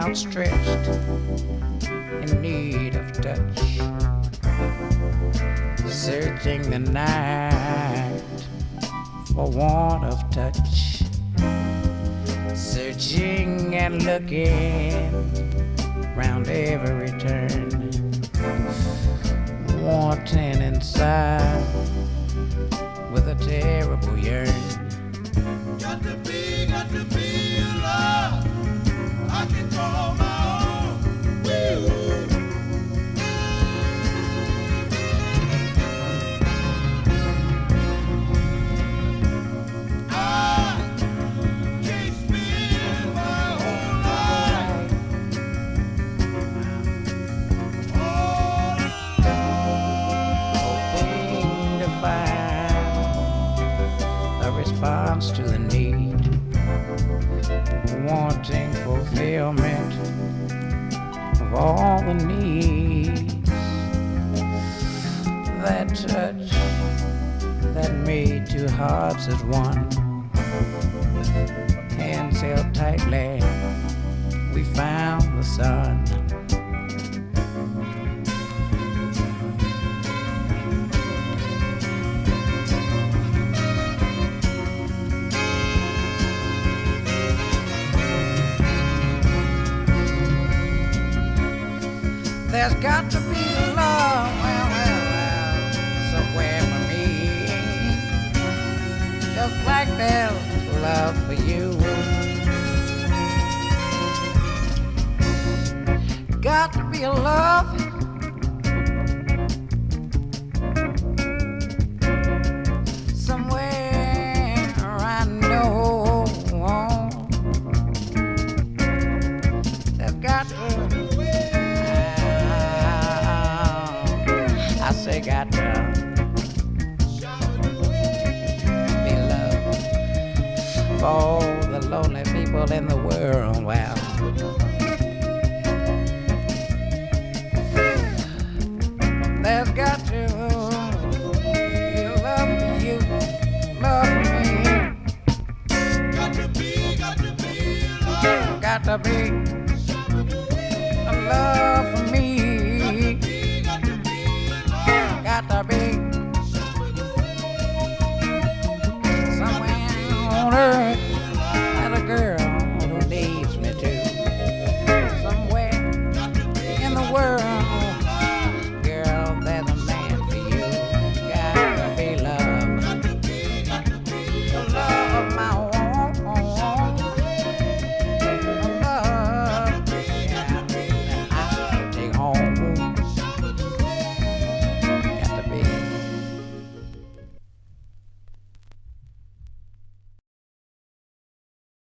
outstretched in need of touch. Searching the night for want of touch. Searching and looking round every turn. Wanting inside with a terrible yearn. Response to the need, wanting fulfillment of all the needs. That touch that made two hearts as one, hands held tightly, we found the sun. There's got to be love, well, well, well, somewhere for me. Just like there's love for you. Got to be a love. got down. Be love for all the lonely people in the world. Well. There's got to be love for you, love for me. Got to be, got to be love. Got to be a love for me. got the